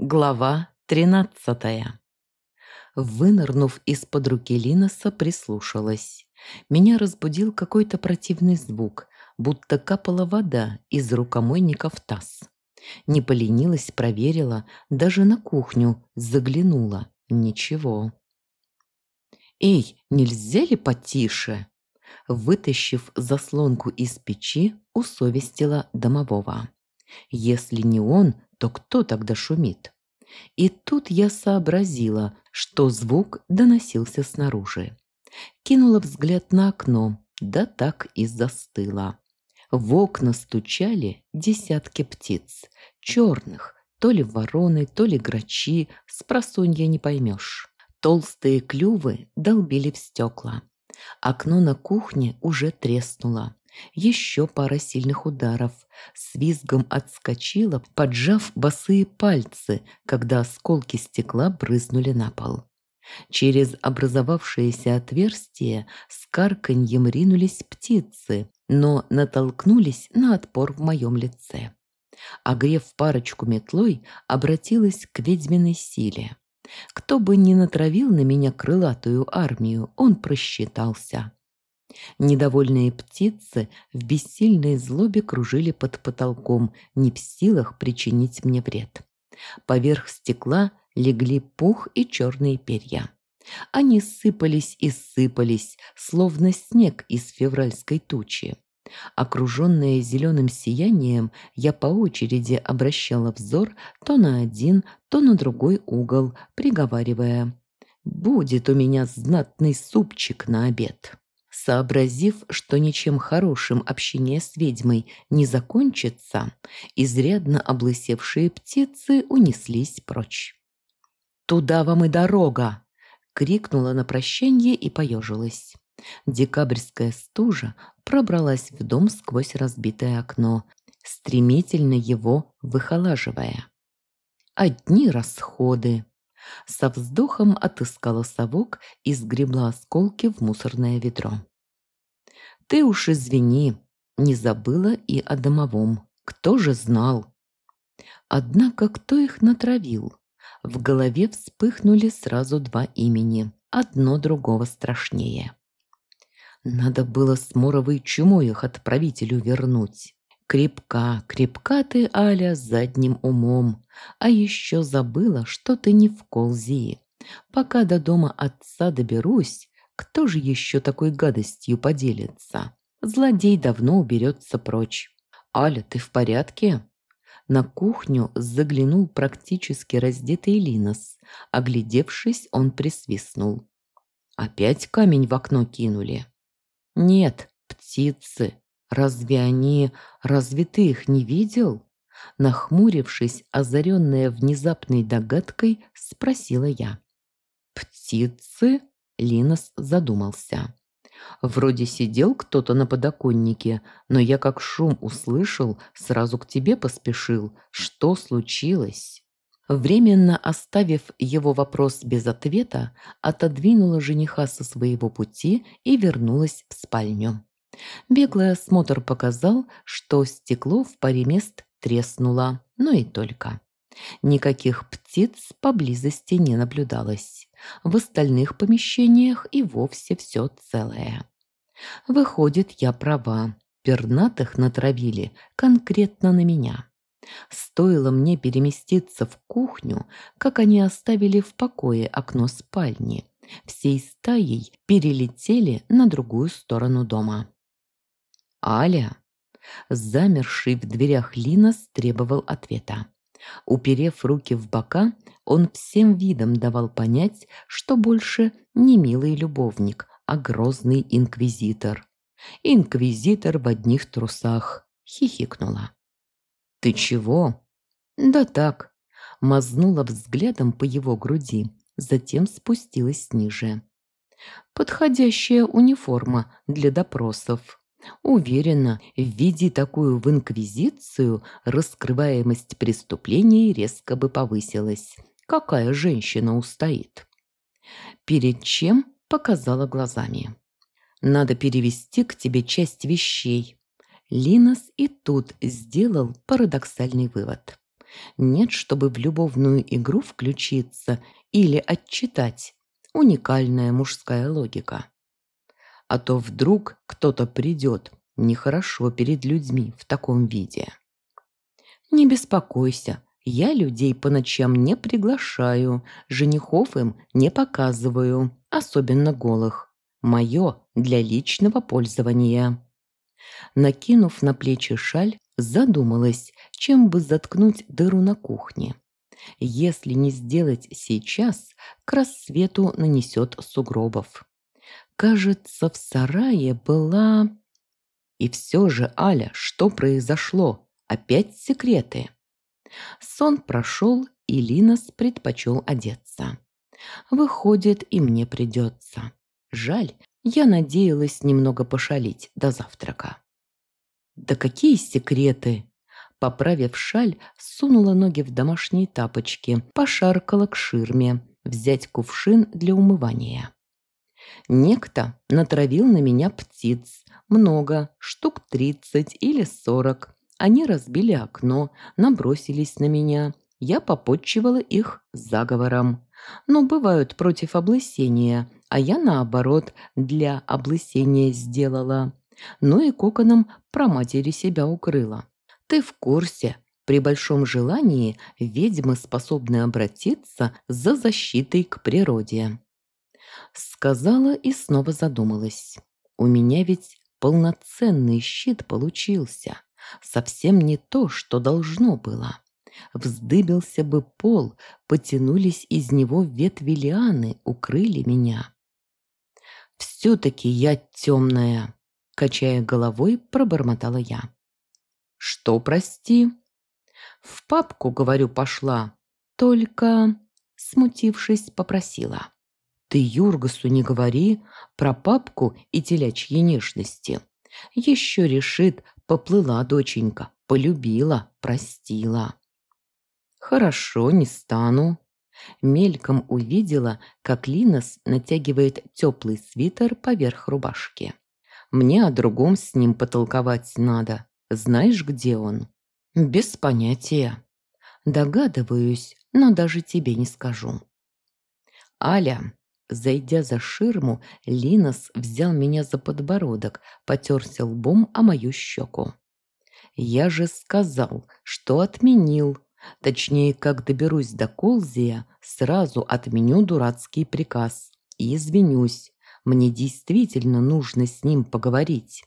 Глава тринадцатая. Вынырнув из-под руки Линоса, прислушалась. Меня разбудил какой-то противный звук, будто капала вода из рукомойника в таз. Не поленилась, проверила, даже на кухню заглянула. Ничего. «Эй, нельзя ли потише?» Вытащив заслонку из печи, усовестила домового. «Если не он, то кто тогда шумит? И тут я сообразила, что звук доносился снаружи. Кинула взгляд на окно, да так и застыла. В окна стучали десятки птиц, черных, то ли вороны, то ли грачи, с просонья не поймешь. Толстые клювы долбили в стекла. Окно на кухне уже треснуло. Еще пара сильных ударов. С визгом отскочила, поджав босые пальцы, когда осколки стекла брызнули на пол. Через образовавшееся отверстие с карканьем ринулись птицы, но натолкнулись на отпор в моем лице. Огрев парочку метлой, обратилась к ведьминой силе. Кто бы ни натравил на меня крылатую армию, он просчитался. Недовольные птицы в бессильной злобе кружили под потолком, не в силах причинить мне вред. Поверх стекла легли пух и черные перья. Они сыпались и сыпались, словно снег из февральской тучи. Окруженная зеленым сиянием, я по очереди обращала взор то на один, то на другой угол, приговаривая «Будет у меня знатный супчик на обед». Сообразив, что ничем хорошим общение с ведьмой не закончится, изрядно облысевшие птицы унеслись прочь. «Туда вам и дорога!» — крикнула на прощание и поежилась. Декабрьская стужа пробралась в дом сквозь разбитое окно, стремительно его выхолаживая. Одни расходы. Со вздохом отыскала совок и сгребла осколки в мусорное ведро. «Ты уж извини, не забыла и о домовом. Кто же знал?» Однако кто их натравил? В голове вспыхнули сразу два имени, одно другого страшнее. Надо было с моровой чумой их отправителю вернуть. Крепка, крепка ты, Аля, задним умом. А еще забыла, что ты не в колзии. Пока до дома отца доберусь, кто же еще такой гадостью поделится? Злодей давно уберется прочь. Аля, ты в порядке? На кухню заглянул практически раздетый Линос. Оглядевшись, он присвистнул. Опять камень в окно кинули. Нет, птицы. Разве они... Разве ты их не видел? Нахмурившись, озаренная внезапной догадкой, спросила я. «Птицы?» — Линос задумался. «Вроде сидел кто-то на подоконнике, но я как шум услышал, сразу к тебе поспешил. Что случилось?» Временно оставив его вопрос без ответа, отодвинула жениха со своего пути и вернулась в спальню. Беглый осмотр показал, что стекло в паре мест треснуло, но и только. Никаких птиц поблизости не наблюдалось. В остальных помещениях и вовсе все целое. Выходит, я права. Пернатых натравили конкретно на меня. Стоило мне переместиться в кухню, как они оставили в покое окно спальни. Всей стаей перелетели на другую сторону дома. «Аля!» Замерший в дверях Линос требовал ответа. Уперев руки в бока, он всем видом давал понять, что больше не милый любовник, а грозный инквизитор. Инквизитор в одних трусах хихикнула. «Ты чего?» «Да так». Мазнула взглядом по его груди, затем спустилась ниже. «Подходящая униформа для допросов». Уверена, введи такую в инквизицию, раскрываемость преступлений резко бы повысилась. Какая женщина устоит? Перед чем показала глазами. Надо перевести к тебе часть вещей. Линос и тут сделал парадоксальный вывод. Нет, чтобы в любовную игру включиться или отчитать. Уникальная мужская логика. А то вдруг кто-то придет, нехорошо перед людьми в таком виде. Не беспокойся, я людей по ночам не приглашаю, женихов им не показываю, особенно голых. Мое для личного пользования. Накинув на плечи шаль, задумалась, чем бы заткнуть дыру на кухне. Если не сделать сейчас, к рассвету нанесет сугробов. Кажется, в сарае была... И все же, Аля, что произошло? Опять секреты? Сон прошел, и Линос предпочел одеться. Выходит, и мне придется. Жаль, я надеялась немного пошалить до завтрака. Да какие секреты! Поправив шаль, сунула ноги в домашние тапочки, пошаркала к ширме, взять кувшин для умывания. Некто натравил на меня птиц. Много, штук тридцать или сорок. Они разбили окно, набросились на меня. Я попотчевала их заговором. Но бывают против облысения, а я, наоборот, для облысения сделала. Ну и коконом про матери себя укрыла. Ты в курсе, при большом желании ведьмы способны обратиться за защитой к природе. Сказала и снова задумалась. У меня ведь полноценный щит получился. Совсем не то, что должно было. Вздыбился бы пол, потянулись из него ветви лианы, укрыли меня. «Все-таки я темная», — качая головой, пробормотала я. «Что, прости?» «В папку, говорю, пошла. Только...» Смутившись, попросила. «Ты Юргасу не говори про папку и телячьи нежности. Еще решит, поплыла доченька, полюбила, простила». «Хорошо, не стану». Мельком увидела, как Линос натягивает теплый свитер поверх рубашки. «Мне о другом с ним потолковать надо. Знаешь, где он?» «Без понятия». «Догадываюсь, но даже тебе не скажу». «Аля». Зайдя за ширму, Линос взял меня за подбородок, потерся лбом о мою щеку. «Я же сказал, что отменил. Точнее, как доберусь до Колзия, сразу отменю дурацкий приказ и извинюсь. Мне действительно нужно с ним поговорить».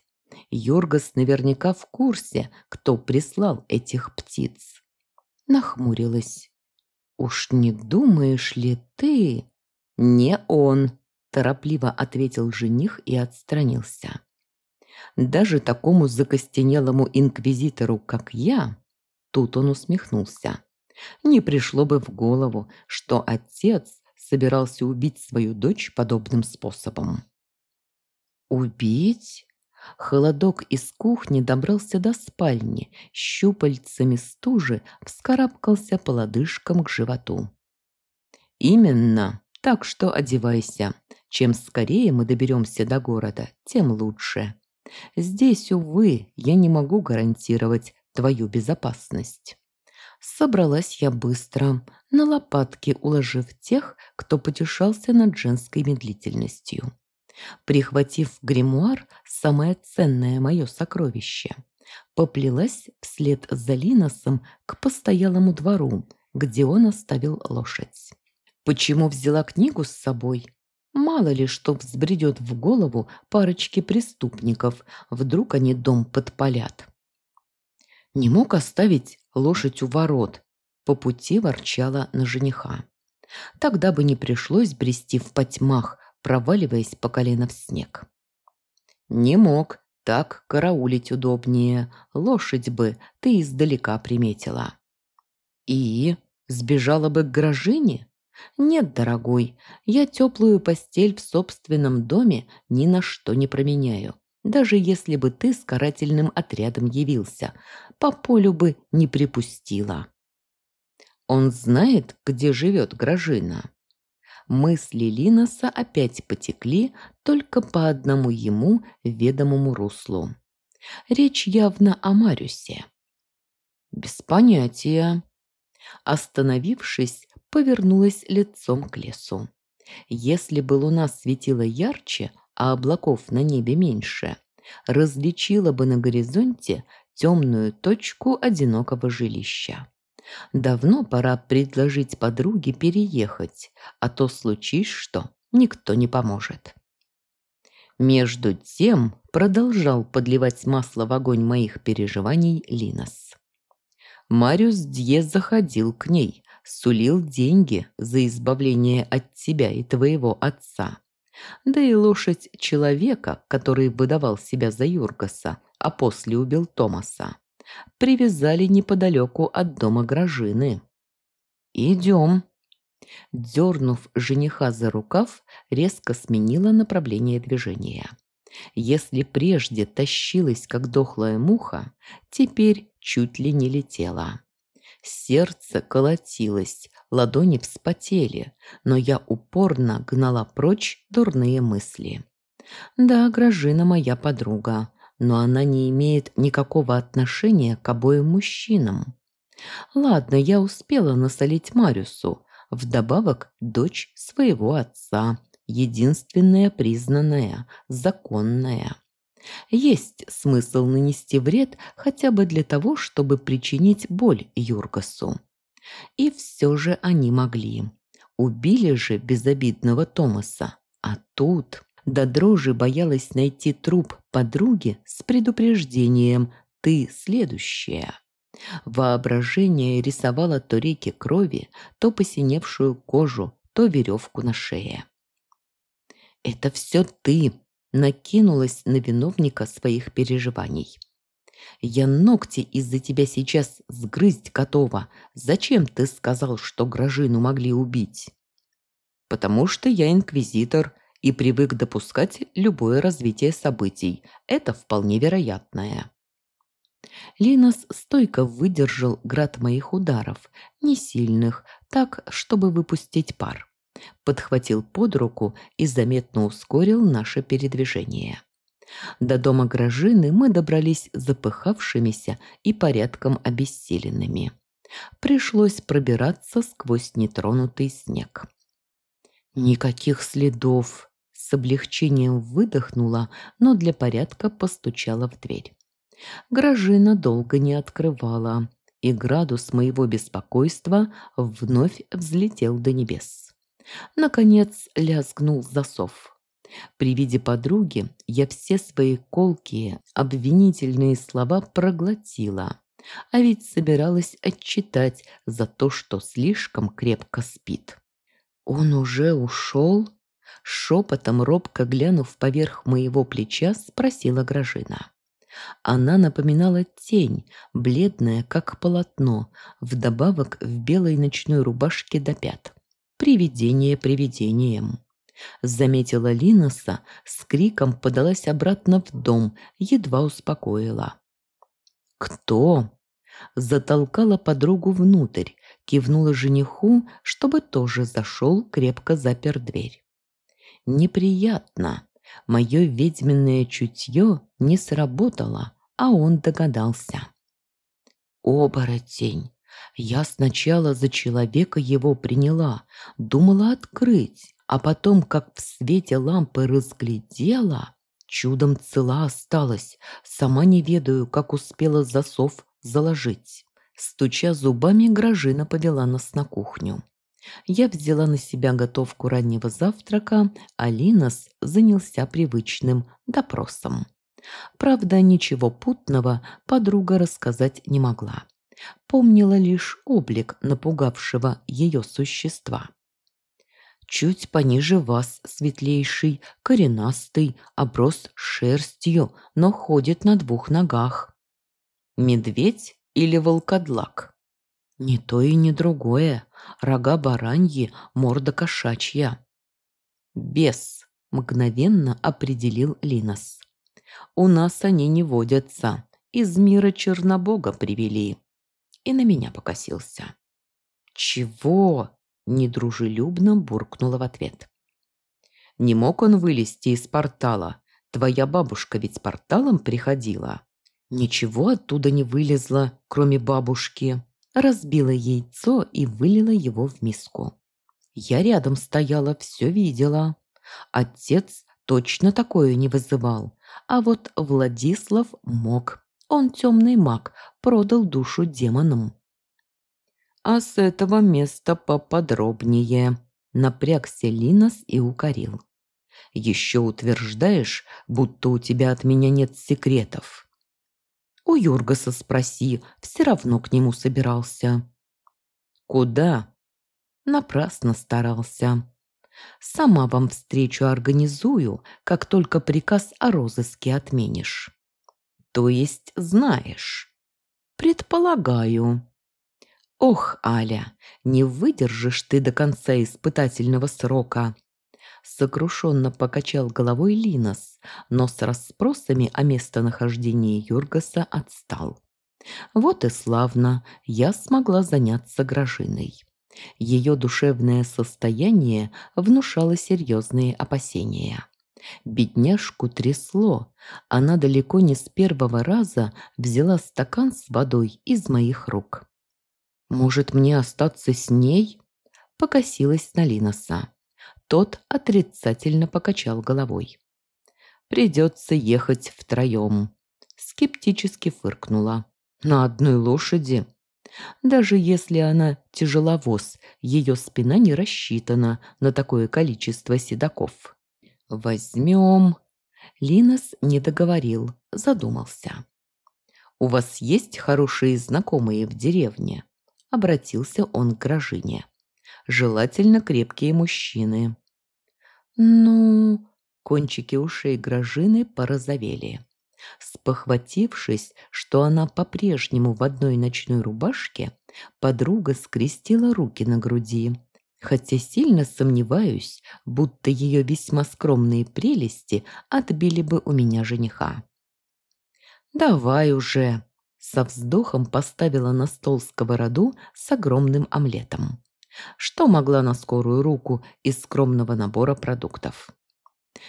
Йоргас наверняка в курсе, кто прислал этих птиц. Нахмурилась. «Уж не думаешь ли ты...» «Не он», – торопливо ответил жених и отстранился. «Даже такому закостенелому инквизитору, как я...» Тут он усмехнулся. «Не пришло бы в голову, что отец собирался убить свою дочь подобным способом». «Убить?» Холодок из кухни добрался до спальни, щупальцами стужи вскарабкался по лодыжкам к животу. «Именно, так что одевайся. Чем скорее мы доберемся до города, тем лучше. Здесь, увы, я не могу гарантировать твою безопасность». Собралась я быстро, на лопатки уложив тех, кто потешался над женской медлительностью прихватив гримуар, самое ценное мое сокровище, поплелась вслед за Линосом к постоялому двору, где он оставил лошадь. Почему взяла книгу с собой? Мало ли что взбредет в голову парочке преступников, вдруг они дом подпалят. Не мог оставить лошадь у ворот, по пути ворчала на жениха. Тогда бы не пришлось брести в потьмах, проваливаясь по колено в снег. «Не мог, так караулить удобнее. Лошадь бы ты издалека приметила». «И? Сбежала бы к Грожине?» «Нет, дорогой, я теплую постель в собственном доме ни на что не променяю. Даже если бы ты с карательным отрядом явился, по полю бы не припустила». «Он знает, где живет Грожина?» мысли Линоса опять потекли только по одному ему ведомому руслу. Речь явно о Марюсе. «Без понятия». Остановившись, повернулась лицом к лесу. Если бы луна светила ярче, а облаков на небе меньше, различила бы на горизонте темную точку одинокого жилища. Давно пора предложить подруге переехать, а то случись что, никто не поможет. Между тем продолжал подливать масло в огонь моих переживаний Линос. Мариус Дье заходил к ней, сулил деньги за избавление от тебя и твоего отца. Да и лошадь человека, который выдавал себя за Юргаса, а после убил Томаса, привязали неподалеку от дома Грожины. «Идем». Дернув жениха за рукав, резко сменила направление движения. Если прежде тащилась, как дохлая муха, теперь чуть ли не летела. Сердце колотилось, ладони вспотели, но я упорно гнала прочь дурные мысли. Да, Гражина моя подруга, но она не имеет никакого отношения к обоим мужчинам. Ладно, я успела насолить Мариусу, вдобавок дочь своего отца, единственная признанная, законная. Есть смысл нанести вред хотя бы для того, чтобы причинить боль Юргасу. И все же они могли. Убили же безобидного Томаса. А тут до дрожи боялась найти труп подруги с предупреждением «ты следующая». Воображение рисовало то реки крови, то посиневшую кожу, то веревку на шее. «Это все ты!» – накинулась на виновника своих переживаний. «Я ногти из-за тебя сейчас сгрызть готова. Зачем ты сказал, что Грожину могли убить?» «Потому что я инквизитор и привык допускать любое развитие событий. Это вполне вероятное». Линос стойко выдержал град моих ударов, не сильных, так, чтобы выпустить пар подхватил под руку и заметно ускорил наше передвижение. До дома Грожины мы добрались запыхавшимися и порядком обессиленными. Пришлось пробираться сквозь нетронутый снег. Никаких следов. С облегчением выдохнула, но для порядка постучала в дверь. Грожина долго не открывала, и градус моего беспокойства вновь взлетел до небес. Наконец лязгнул засов. При виде подруги я все свои колкие, обвинительные слова проглотила, а ведь собиралась отчитать за то, что слишком крепко спит. «Он уже ушел?» Шепотом, робко глянув поверх моего плеча, спросила Грожина. Она напоминала тень, бледная, как полотно, вдобавок в белой ночной рубашке до пят. Привидение привидением. Заметила Линоса, с криком подалась обратно в дом, едва успокоила. «Кто?» Затолкала подругу внутрь, кивнула жениху, чтобы тоже зашел, крепко запер дверь. Неприятно. Мое ведьминное чутье не сработало, а он догадался. «Оборотень!» Я сначала за человека его приняла, думала открыть, а потом, как в свете лампы разглядела, чудом цела осталась, сама не ведаю, как успела засов заложить. Стуча зубами, Грожина повела нас на кухню. Я взяла на себя готовку раннего завтрака, а Линос занялся привычным допросом. Правда, ничего путного подруга рассказать не могла помнила лишь облик напугавшего ее существа. Чуть пониже вас, светлейший, коренастый, оброс шерстью, но ходит на двух ногах. Медведь или волкодлак? Не то и не другое. Рога бараньи, морда кошачья. Бес, мгновенно определил Линос. У нас они не водятся. Из мира Чернобога привели и на меня покосился. «Чего?» – недружелюбно буркнула в ответ. «Не мог он вылезти из портала? Твоя бабушка ведь порталом приходила?» «Ничего оттуда не вылезло, кроме бабушки», – разбила яйцо и вылила его в миску. Я рядом стояла, все видела. Отец точно такое не вызывал, а вот Владислав мог. Он темный маг, продал душу демонам. А с этого места поподробнее. Напрягся Линос и укорил. Еще утверждаешь, будто у тебя от меня нет секретов. У Юргаса спроси, все равно к нему собирался. Куда? Напрасно старался. Сама вам встречу организую, как только приказ о розыске отменишь. То есть знаешь. Предполагаю. Ох, Аля, не выдержишь ты до конца испытательного срока. Сокрушенно покачал головой Линос, но с расспросами о местонахождении Юргаса отстал. Вот и славно, я смогла заняться Грожиной. Ее душевное состояние внушало серьезные опасения. Бедняжку трясло. Она далеко не с первого раза взяла стакан с водой из моих рук. «Может, мне остаться с ней?» Покосилась на Линоса. Тот отрицательно покачал головой. «Придется ехать втроем», – скептически фыркнула. «На одной лошади?» Даже если она тяжеловоз, ее спина не рассчитана на такое количество седаков. «Возьмем...» Линос не договорил, задумался. «У вас есть хорошие знакомые в деревне?» Обратился он к Грожине желательно крепкие мужчины. Ну, кончики ушей Грожины порозовели. Спохватившись, что она по-прежнему в одной ночной рубашке, подруга скрестила руки на груди. Хотя сильно сомневаюсь, будто ее весьма скромные прелести отбили бы у меня жениха. «Давай уже!» Со вздохом поставила на стол сковороду с огромным омлетом что могла на скорую руку из скромного набора продуктов.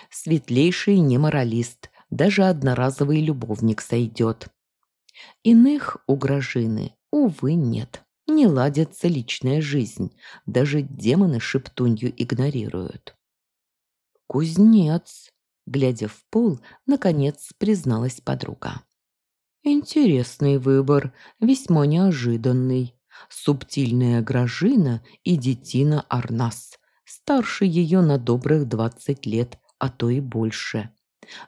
Светлейший не моралист, даже одноразовый любовник сойдет. Иных у Грожины, увы, нет. Не ладится личная жизнь, даже демоны шептунью игнорируют. «Кузнец», — глядя в пол, наконец призналась подруга. «Интересный выбор, весьма неожиданный субтильная Гражина и детина Арнас, старше ее на добрых двадцать лет, а то и больше.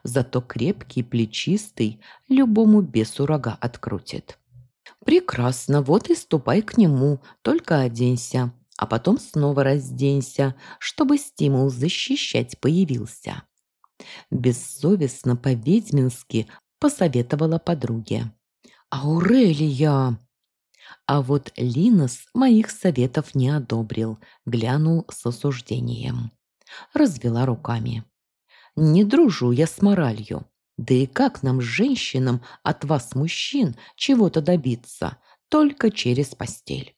Зато крепкий, плечистый, любому бесу рога открутит. «Прекрасно, вот и ступай к нему, только оденься, а потом снова разденься, чтобы стимул защищать появился». Бессовестно по-ведьмински посоветовала подруге. «Аурелия!» А вот Линос моих советов не одобрил, глянул с осуждением. Развела руками. «Не дружу я с моралью. Да и как нам, женщинам, от вас, мужчин, чего-то добиться? Только через постель».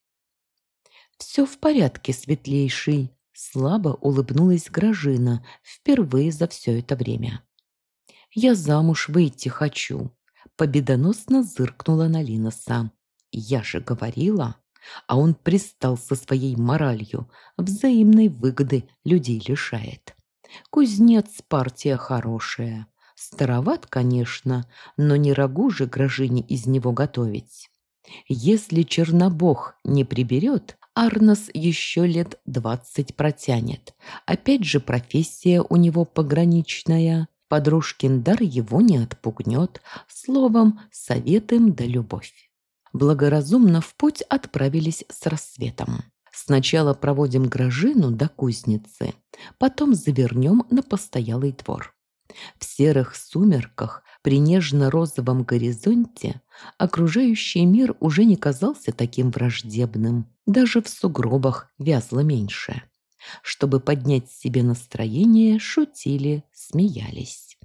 «Все в порядке, светлейший», — слабо улыбнулась Гражина впервые за все это время. «Я замуж выйти хочу», — победоносно зыркнула на Линоса. Я же говорила, а он пристал со своей моралью, взаимной выгоды людей лишает. Кузнец партия хорошая. Староват, конечно, но не рагу же грожине из него готовить. Если Чернобог не приберет, Арнос еще лет двадцать протянет. Опять же профессия у него пограничная. Подружкин дар его не отпугнет. Словом, советом да любовь благоразумно в путь отправились с рассветом. Сначала проводим Грожину до кузницы, потом завернем на постоялый двор. В серых сумерках, при нежно-розовом горизонте, окружающий мир уже не казался таким враждебным, даже в сугробах вязло меньше. Чтобы поднять себе настроение, шутили, смеялись.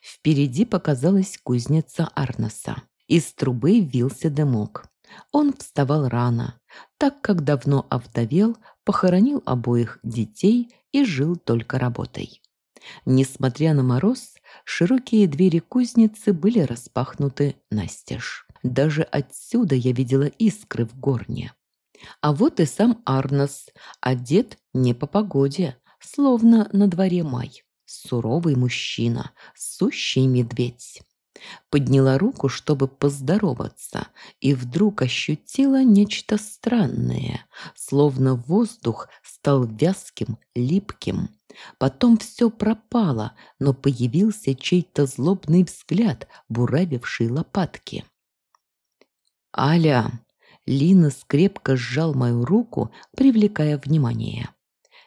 Впереди показалась кузница Арнаса. Из трубы вился дымок. Он вставал рано, так как давно овдовел, похоронил обоих детей и жил только работой. Несмотря на мороз, широкие двери кузницы были распахнуты настежь. Даже отсюда я видела искры в горне. А вот и сам Арнос, одет не по погоде, словно на дворе май. Суровый мужчина, сущий медведь. Подняла руку, чтобы поздороваться, и вдруг ощутила нечто странное, словно воздух стал вязким, липким. Потом все пропало, но появился чей-то злобный взгляд, буравивший лопатки. «Аля!» Лина скрепко сжал мою руку, привлекая внимание.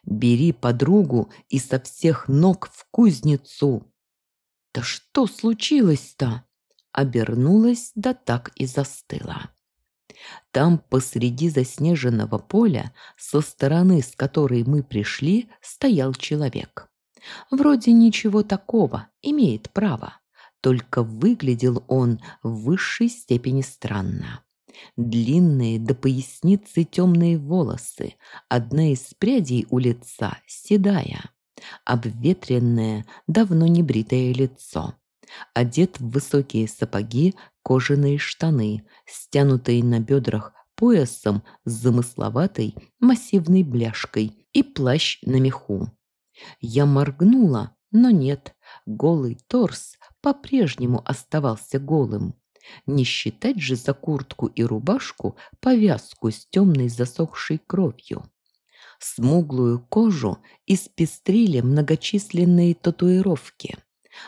«Бери подругу и со всех ног в кузницу!» «Да что случилось-то?» Обернулась, да так и застыла. Там посреди заснеженного поля, со стороны, с которой мы пришли, стоял человек. Вроде ничего такого, имеет право. Только выглядел он в высшей степени странно. Длинные до поясницы темные волосы, одна из прядей у лица седая, обветренное, давно не бритое лицо. Одет в высокие сапоги, кожаные штаны, стянутые на бедрах поясом с замысловатой массивной бляшкой и плащ на меху. Я моргнула, но нет, голый торс по-прежнему оставался голым. Не считать же за куртку и рубашку повязку с темной засохшей кровью. Смуглую кожу испестрили многочисленные татуировки.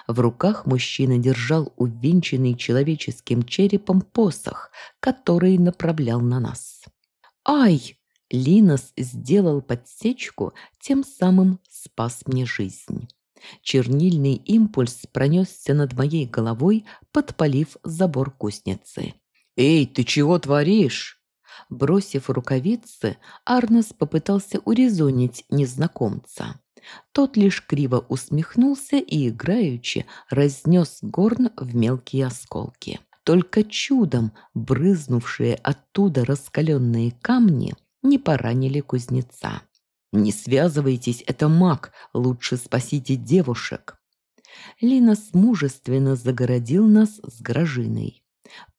В руках мужчина держал увенчанный человеческим черепом посох, который направлял на нас. «Ай!» Линос сделал подсечку, тем самым спас мне жизнь. Чернильный импульс пронесся над моей головой, подпалив забор кузницы. «Эй, ты чего творишь?» Бросив рукавицы, Арнес попытался урезонить незнакомца. Тот лишь криво усмехнулся и играючи разнес горн в мелкие осколки. Только чудом брызнувшие оттуда раскаленные камни не поранили кузнеца. «Не связывайтесь, это маг, лучше спасите девушек». Линос мужественно загородил нас с грожиной.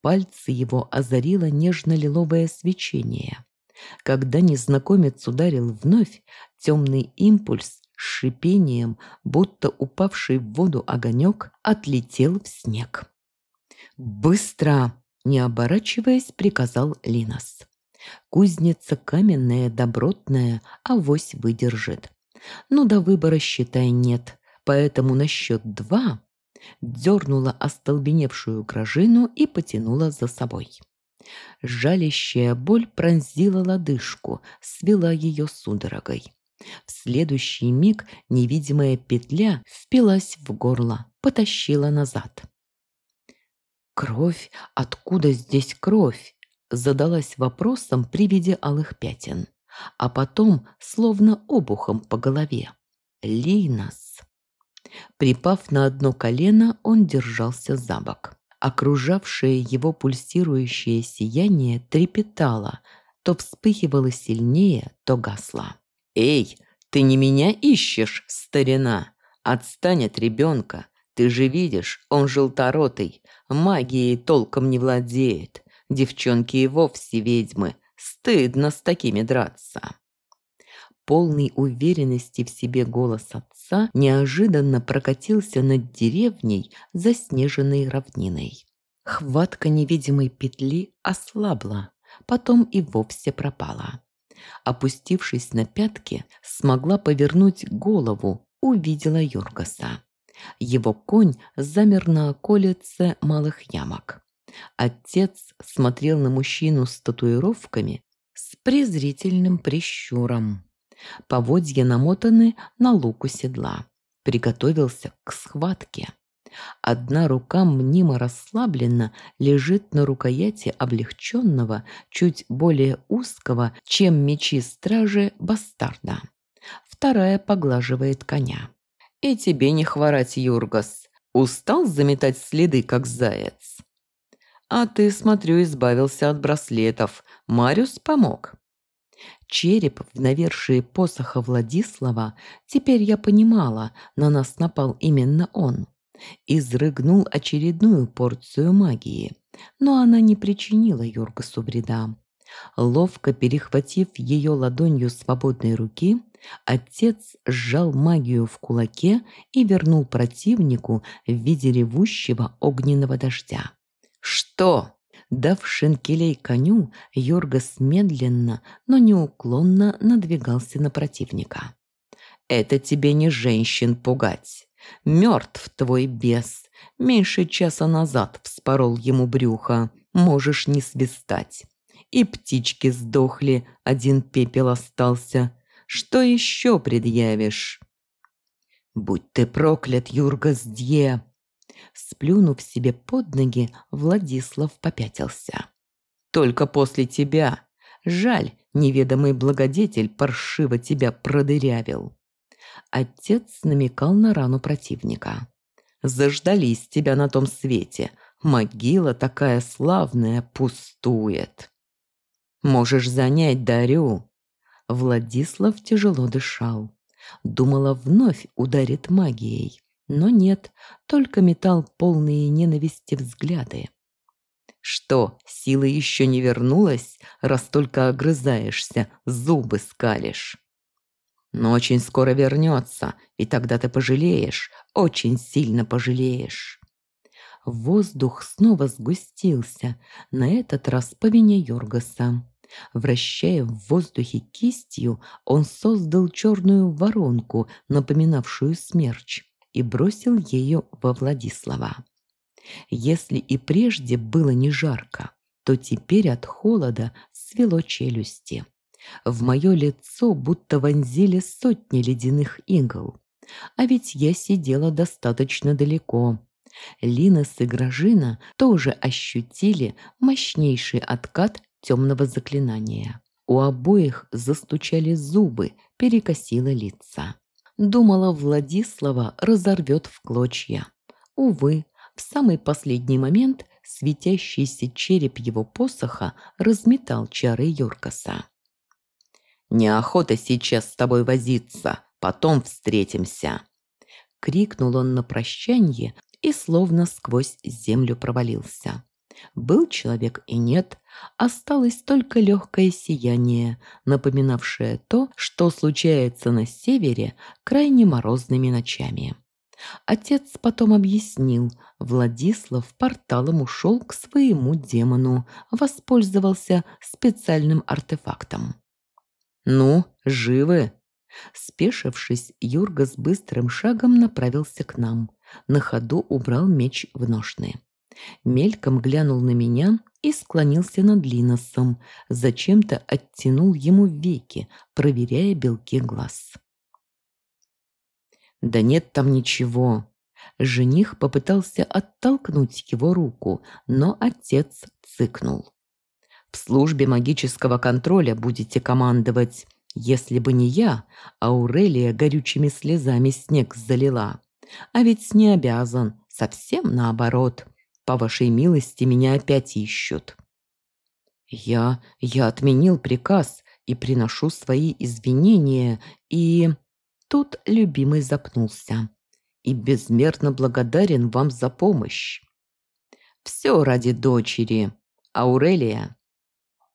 Пальцы его озарило нежно-лиловое свечение. Когда незнакомец ударил вновь, темный импульс с шипением, будто упавший в воду огонек, отлетел в снег. «Быстро!» – не оборачиваясь, приказал Линос. Кузница каменная, добротная, авось выдержит. Ну, до выбора, считай, нет, поэтому на счет два дернула остолбеневшую грожину и потянула за собой. Жалящая боль пронзила лодыжку, свела ее судорогой. В следующий миг невидимая петля впилась в горло, потащила назад. «Кровь? Откуда здесь кровь?» задалась вопросом при виде алых пятен, а потом словно обухом по голове. «Линос!» Припав на одно колено, он держался за бок. Окружавшее его пульсирующее сияние трепетало, то вспыхивало сильнее, то гасло. «Эй, ты не меня ищешь, старина? Отстань от ребенка. Ты же видишь, он желторотый, магией толком не владеет. Девчонки и вовсе ведьмы. Стыдно с такими драться. Полный уверенности в себе голос отца неожиданно прокатился над деревней, заснеженной равниной. Хватка невидимой петли ослабла, потом и вовсе пропала. Опустившись на пятки, смогла повернуть голову, увидела Юргаса. Его конь замер на околице малых ямок. Отец смотрел на мужчину с татуировками с презрительным прищуром. Поводья намотаны на луку седла. Приготовился к схватке. Одна рука мнимо расслабленно лежит на рукояти облегченного, чуть более узкого, чем мечи стражи, бастарда. Вторая поглаживает коня. «И тебе не хворать, Юргас. Устал заметать следы, как заяц?» А ты, смотрю, избавился от браслетов. Мариус помог. Череп в навершии посоха Владислава, теперь я понимала, на нас напал именно он. изрыгнул очередную порцию магии, но она не причинила Юргасу вреда. Ловко перехватив ее ладонью свободной руки, отец сжал магию в кулаке и вернул противнику в виде ревущего огненного дождя. «Что?» Дав шинкелей коню, Йоргас медленно, но неуклонно надвигался на противника. «Это тебе не женщин пугать. Мертв твой бес. Меньше часа назад вспорол ему брюхо. Можешь не свистать. И птички сдохли, один пепел остался. Что еще предъявишь?» «Будь ты проклят, Юргас Дье!» Сплюнув себе под ноги, Владислав попятился. «Только после тебя. Жаль, неведомый благодетель паршиво тебя продырявил». Отец намекал на рану противника. «Заждались тебя на том свете. Могила такая славная пустует». «Можешь занять, дарю». Владислав тяжело дышал. Думала, вновь ударит магией. Но нет, только металл полные ненависти взгляды. Что, сила еще не вернулась, раз только огрызаешься, зубы скалишь? Но очень скоро вернется, и тогда ты пожалеешь, очень сильно пожалеешь. Воздух снова сгустился, на этот раз по вине Йоргаса. Вращая в воздухе кистью, он создал черную воронку, напоминавшую смерч и бросил ее во Владислава. Если и прежде было не жарко, то теперь от холода свело челюсти. В мое лицо будто вонзили сотни ледяных игл. А ведь я сидела достаточно далеко. Линос и Гражина тоже ощутили мощнейший откат темного заклинания. У обоих застучали зубы, перекосило лица. Думала, Владислава разорвет в клочья. Увы, в самый последний момент светящийся череп его посоха разметал чары Йоркаса. «Неохота сейчас с тобой возиться, потом встретимся!» Крикнул он на прощанье и словно сквозь землю провалился. Был человек и нет, осталось только легкое сияние, напоминавшее то, что случается на севере крайне морозными ночами. Отец потом объяснил, Владислав порталом ушел к своему демону, воспользовался специальным артефактом. «Ну, живы?» Спешившись, Юрга с быстрым шагом направился к нам. На ходу убрал меч в ножны мельком глянул на меня и склонился над Линосом, зачем-то оттянул ему веки, проверяя белки глаз. «Да нет там ничего». Жених попытался оттолкнуть его руку, но отец цыкнул. «В службе магического контроля будете командовать. Если бы не я, Аурелия горючими слезами снег залила. А ведь не обязан, совсем наоборот. По вашей милости, меня опять ищут». «Я... я отменил приказ и приношу свои извинения, и...» Тут любимый запнулся. «И безмерно благодарен вам за помощь». «Все ради дочери. Аурелия».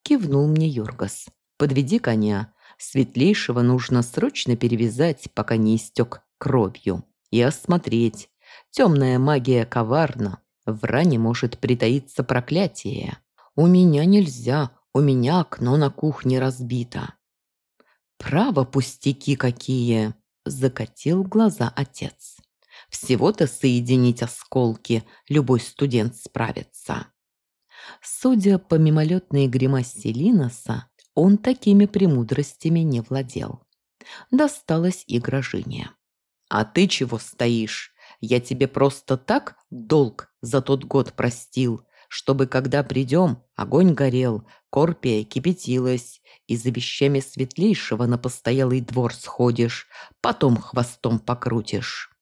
Кивнул мне Йоргас. «Подведи коня. Светлейшего нужно срочно перевязать, пока не истек кровью, и осмотреть. Темная магия коварна, в ране может притаиться проклятие. У меня нельзя, у меня окно на кухне разбито. Право пустяки какие, закатил глаза отец. Всего-то соединить осколки любой студент справится. Судя по мимолетной гримасе Линоса, он такими премудростями не владел. Досталось и Грожине. «А ты чего стоишь? Я тебе просто так долг за тот год простил, чтобы, когда придем, огонь горел, корпия кипятилась, и за вещами светлейшего на постоялый двор сходишь, потом хвостом покрутишь».